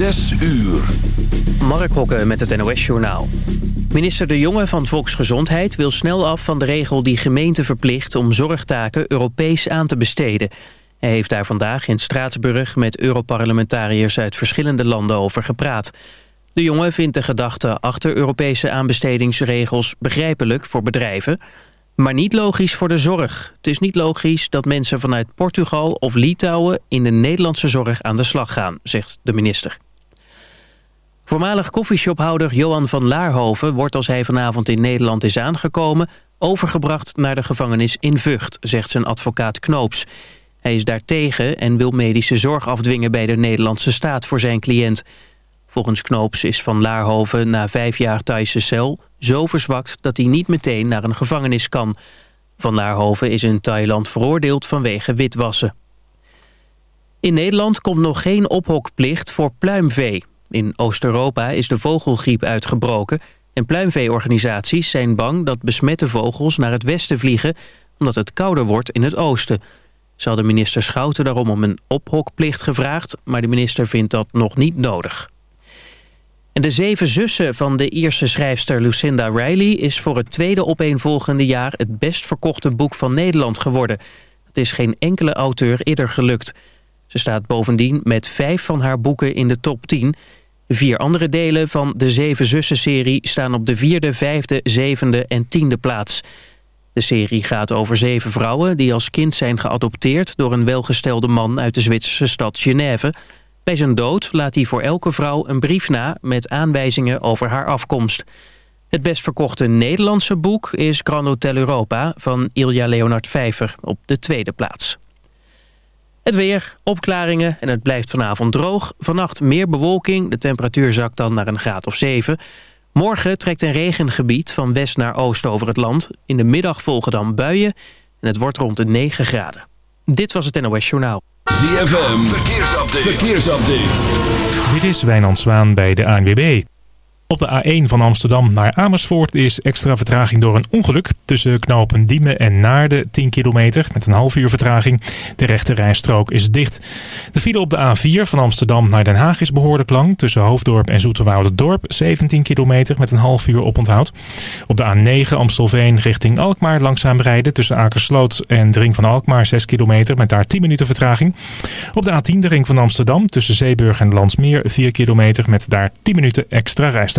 Zes uur. Mark Hokke met het NOS Journaal. Minister De Jonge van Volksgezondheid wil snel af van de regel die gemeenten verplicht om zorgtaken Europees aan te besteden. Hij heeft daar vandaag in Straatsburg met Europarlementariërs uit verschillende landen over gepraat. De Jonge vindt de gedachte achter Europese aanbestedingsregels begrijpelijk voor bedrijven, maar niet logisch voor de zorg. Het is niet logisch dat mensen vanuit Portugal of Litouwen in de Nederlandse zorg aan de slag gaan, zegt de minister. Voormalig koffieshophouder Johan van Laarhoven wordt als hij vanavond in Nederland is aangekomen... overgebracht naar de gevangenis in Vught, zegt zijn advocaat Knoops. Hij is daartegen en wil medische zorg afdwingen bij de Nederlandse staat voor zijn cliënt. Volgens Knoops is Van Laarhoven na vijf jaar Thaise cel zo verzwakt dat hij niet meteen naar een gevangenis kan. Van Laarhoven is in Thailand veroordeeld vanwege witwassen. In Nederland komt nog geen ophokplicht voor pluimvee. In Oost-Europa is de vogelgriep uitgebroken... en pluimveeorganisaties zijn bang dat besmette vogels naar het westen vliegen... omdat het kouder wordt in het oosten. Ze hadden minister Schouten daarom om een ophokplicht gevraagd... maar de minister vindt dat nog niet nodig. En de zeven zussen van de Ierse schrijfster Lucinda Riley... is voor het tweede opeenvolgende jaar het best verkochte boek van Nederland geworden. Het is geen enkele auteur eerder gelukt. Ze staat bovendien met vijf van haar boeken in de top 10... Vier andere delen van de Zeven Zussen-serie staan op de vierde, vijfde, zevende en tiende plaats. De serie gaat over zeven vrouwen die als kind zijn geadopteerd... door een welgestelde man uit de Zwitserse stad Genève. Bij zijn dood laat hij voor elke vrouw een brief na... met aanwijzingen over haar afkomst. Het best verkochte Nederlandse boek is Grand Hotel Europa... van Ilja Leonard Vijver op de tweede plaats. Het weer, opklaringen en het blijft vanavond droog. Vannacht meer bewolking, de temperatuur zakt dan naar een graad of 7. Morgen trekt een regengebied van west naar oost over het land. In de middag volgen dan buien en het wordt rond de 9 graden. Dit was het NOS Journaal. ZFM, verkeersupdate. verkeersupdate. Dit is Wijnand Zwaan bij de ANWB. Op de A1 van Amsterdam naar Amersfoort is extra vertraging door een ongeluk. Tussen knopen Diemen en Naarden 10 kilometer met een half uur vertraging. De rechte rijstrook is dicht. De file op de A4 van Amsterdam naar Den Haag is behoorlijk lang. Tussen Hoofddorp en Dorp 17 kilometer met een half uur oponthoud. Op de A9 Amstelveen richting Alkmaar langzaam rijden. Tussen Akersloot en de ring van Alkmaar 6 kilometer met daar 10 minuten vertraging. Op de A10 de ring van Amsterdam tussen Zeeburg en Landsmeer 4 kilometer met daar 10 minuten extra reistijd.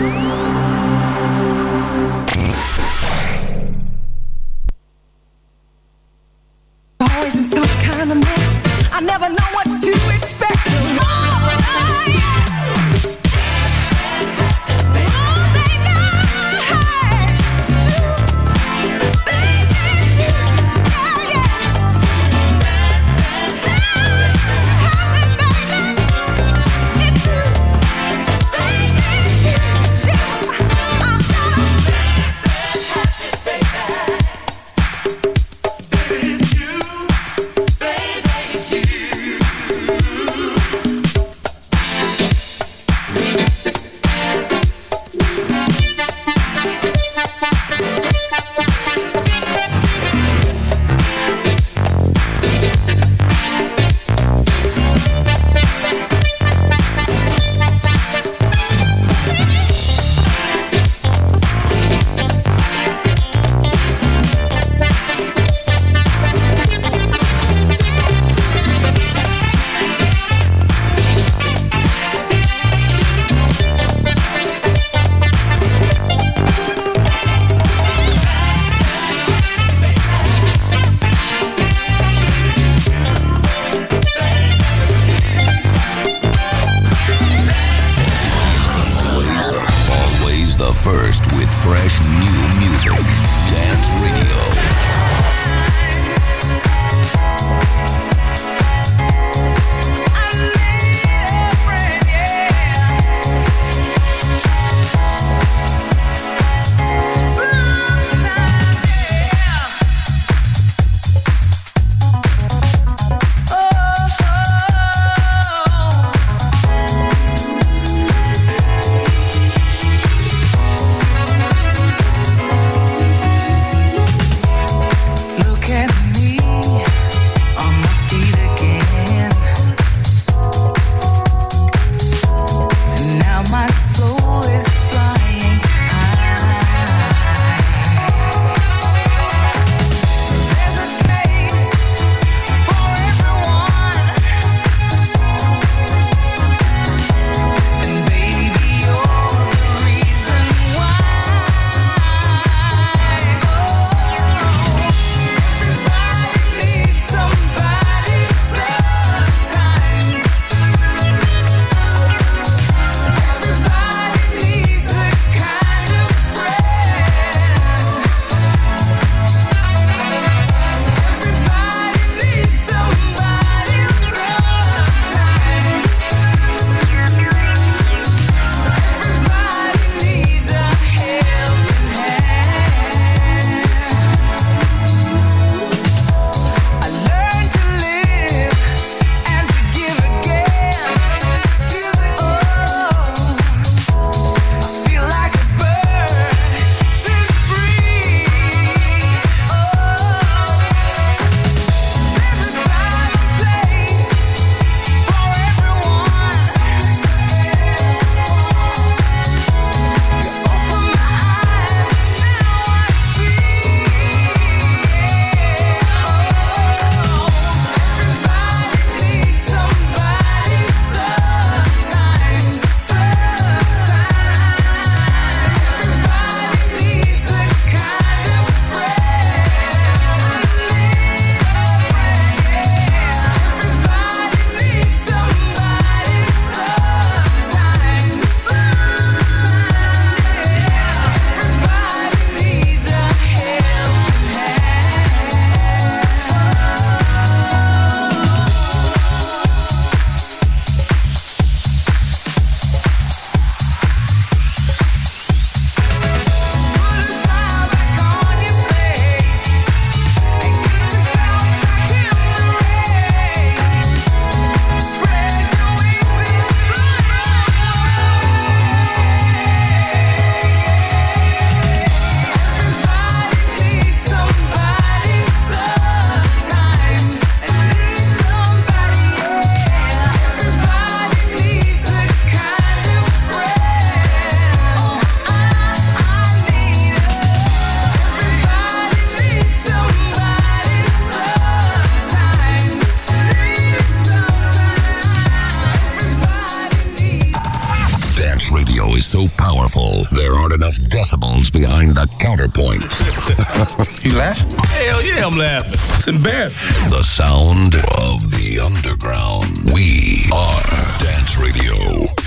shuffle, there aren't enough decibels behind the counterpoint. you laughing? Hell yeah, I'm laughing. It's embarrassing. The sound of the underground. We are Dance Radio.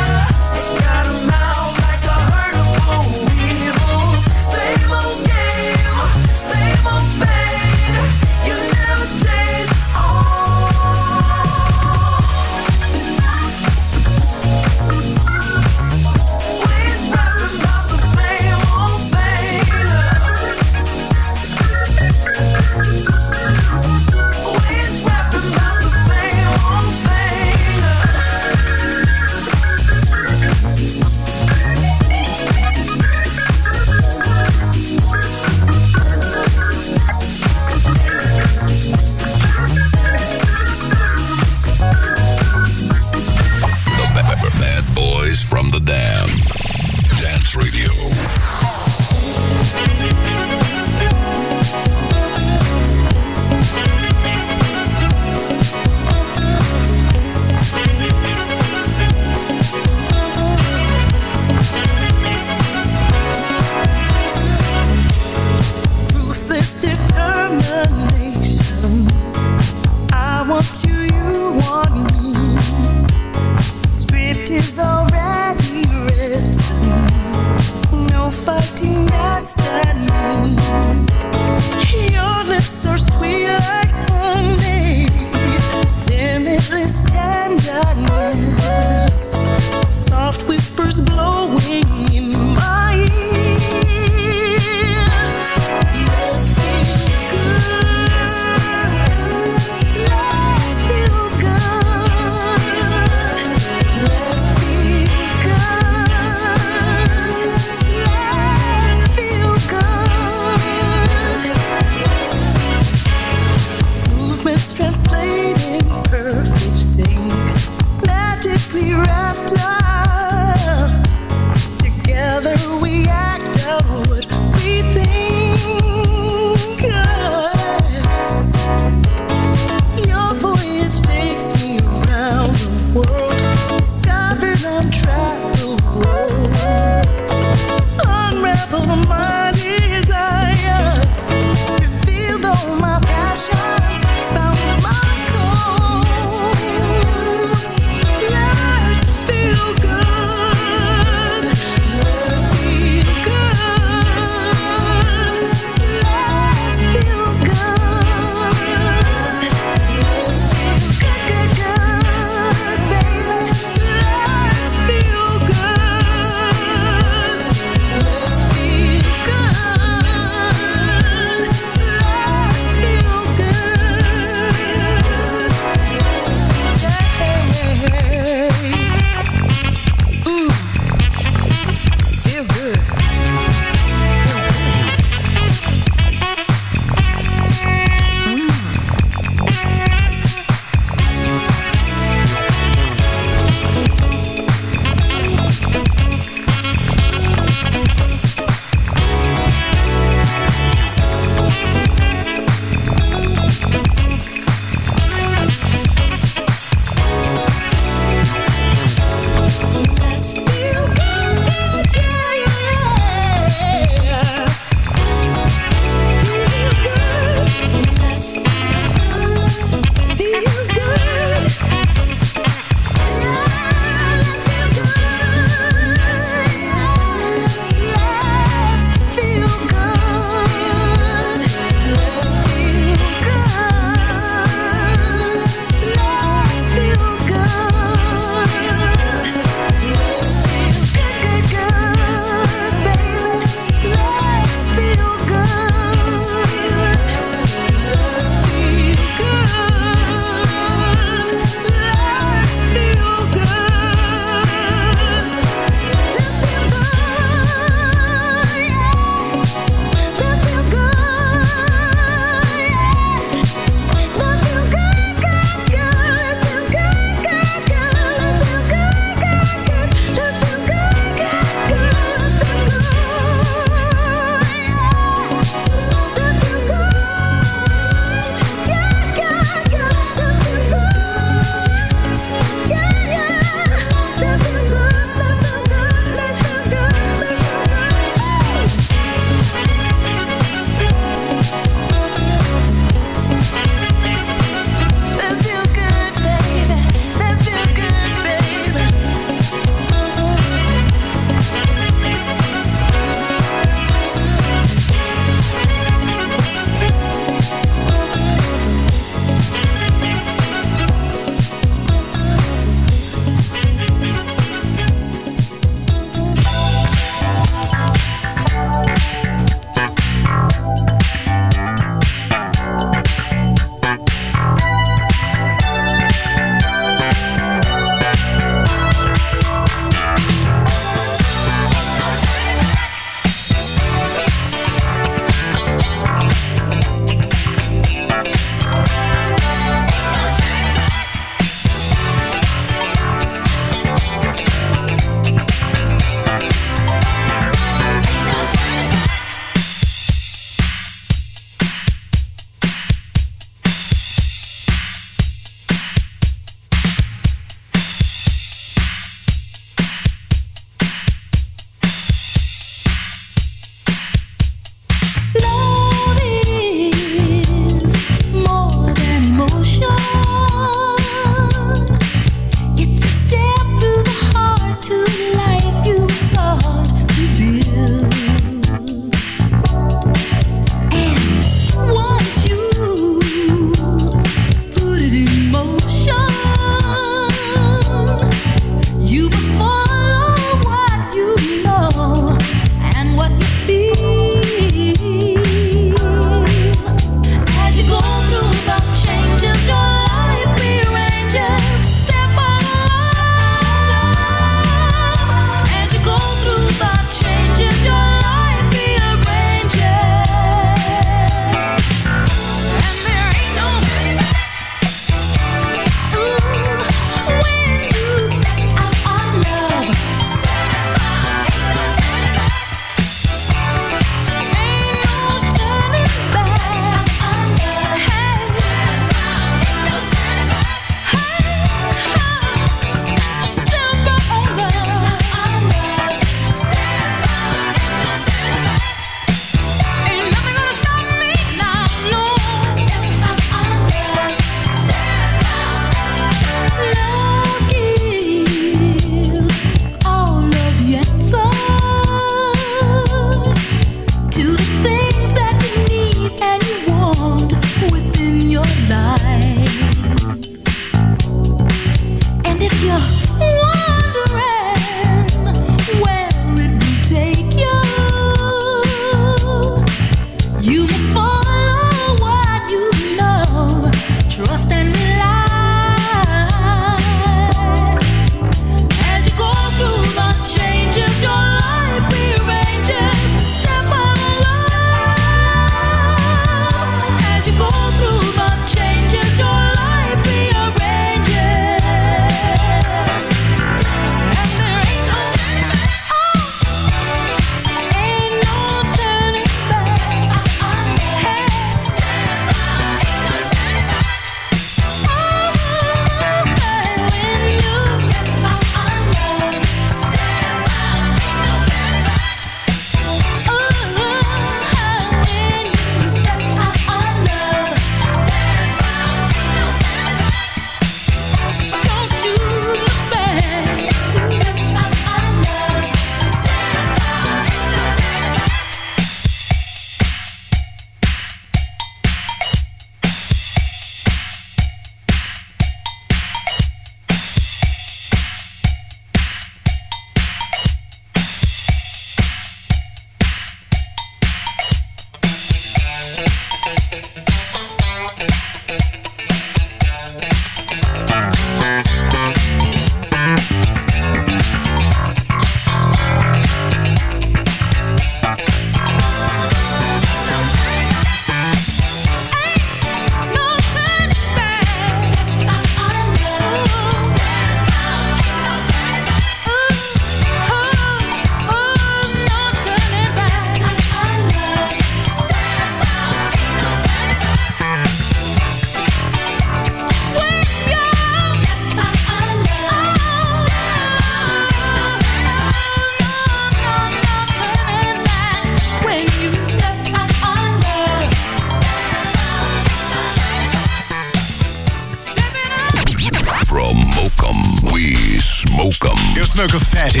smoke 'em. We smoke 'em. Go smoke a fatty.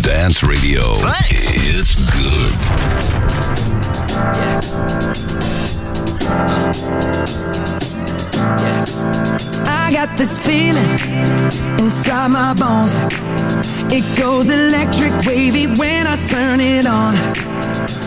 Dance Radio. Thanks. It's good. Yeah. I got this feeling inside my bones. It goes electric wavy when I turn it on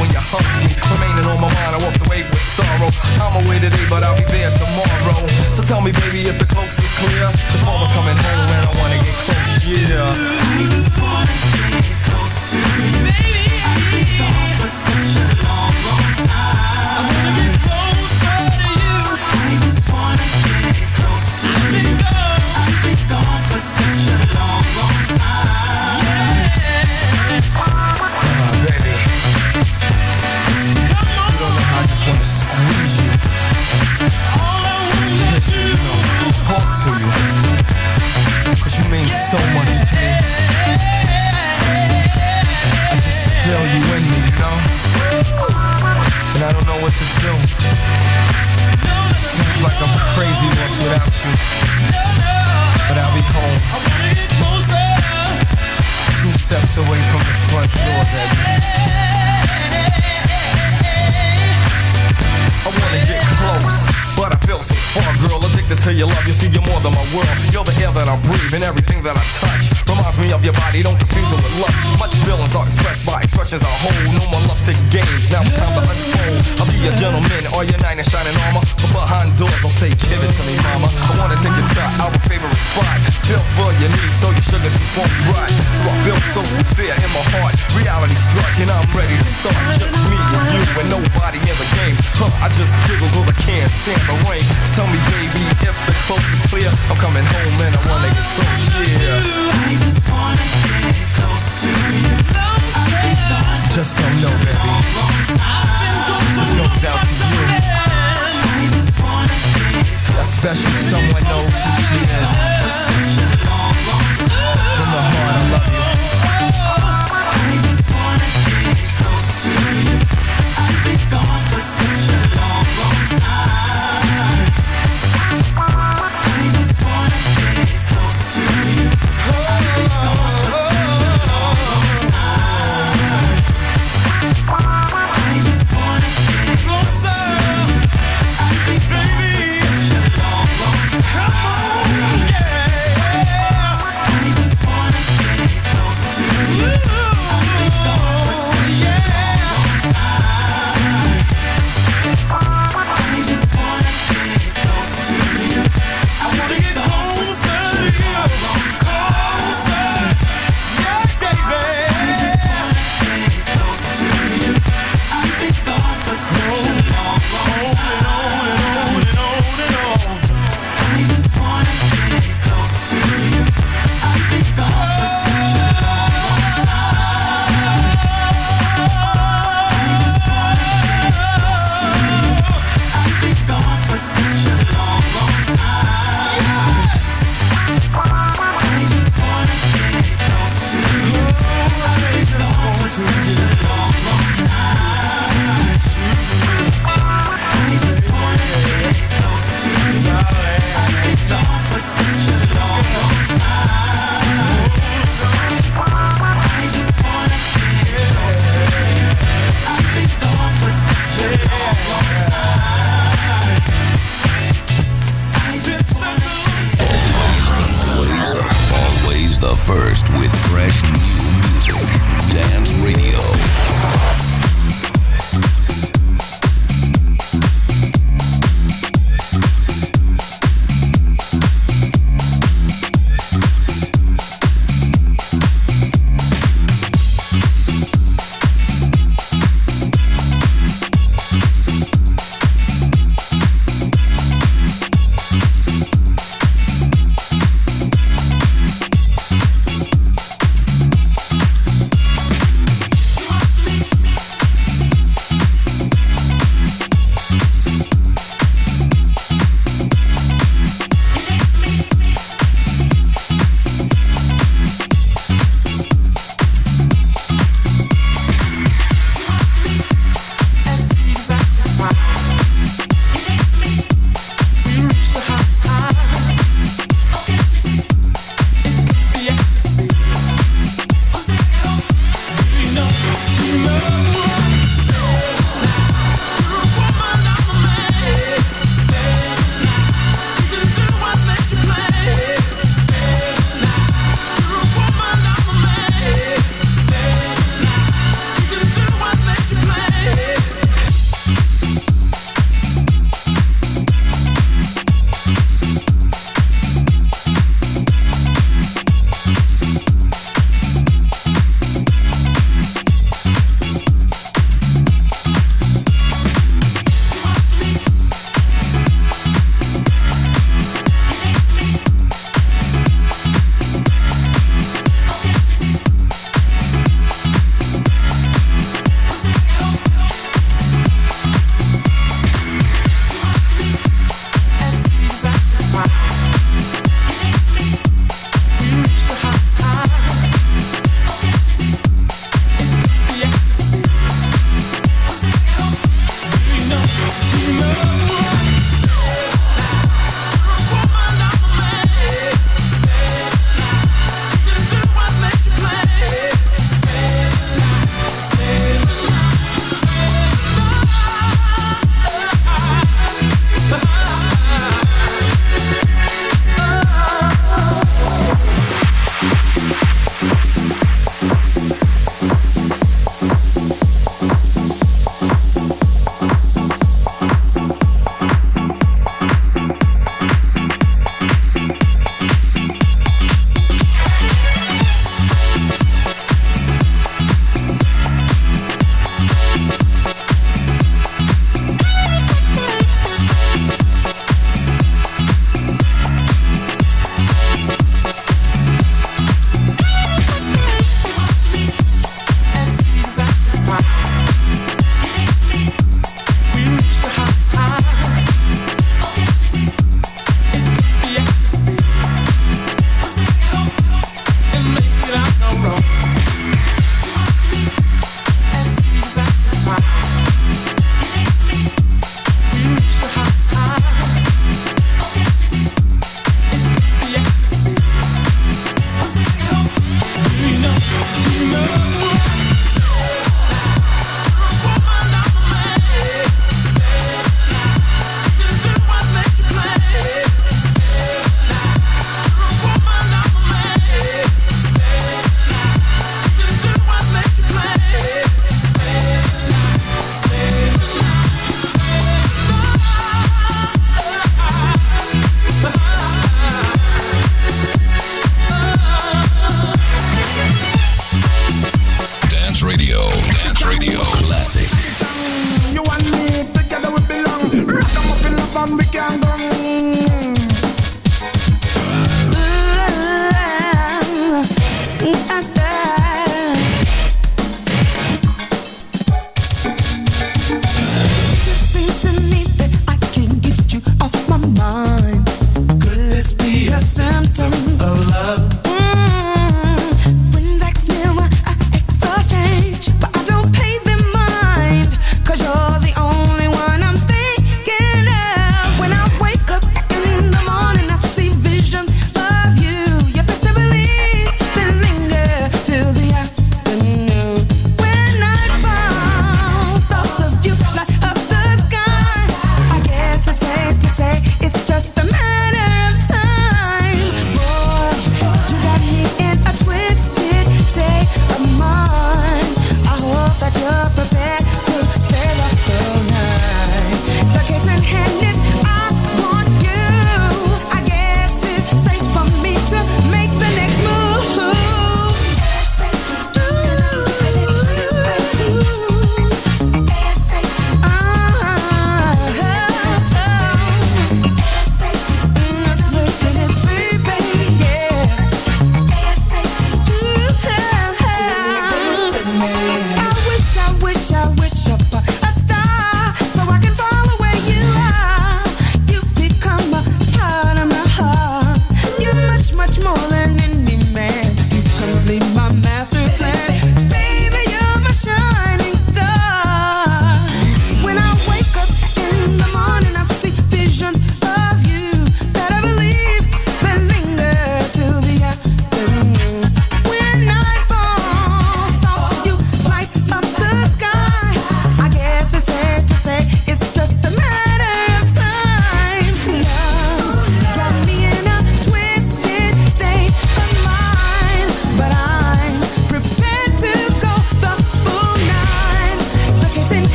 when you're me, Remaining on my mind, I walked away with sorrow. I'm away today, but I'll be there tomorrow. So tell me, baby, if the coast is clear.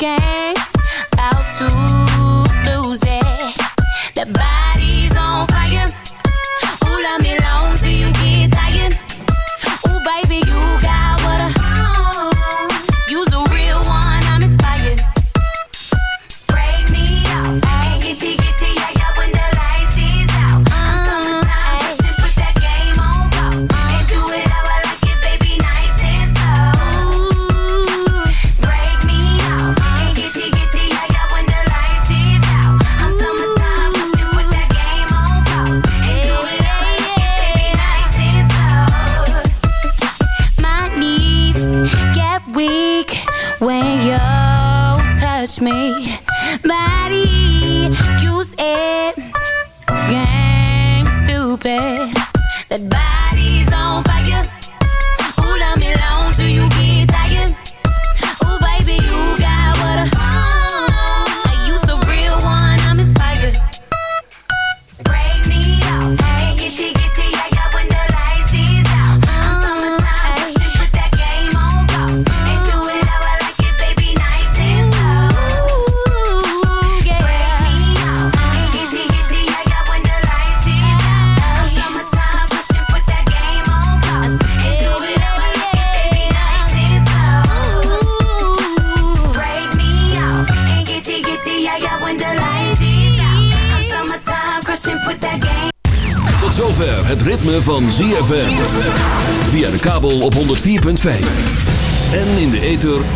again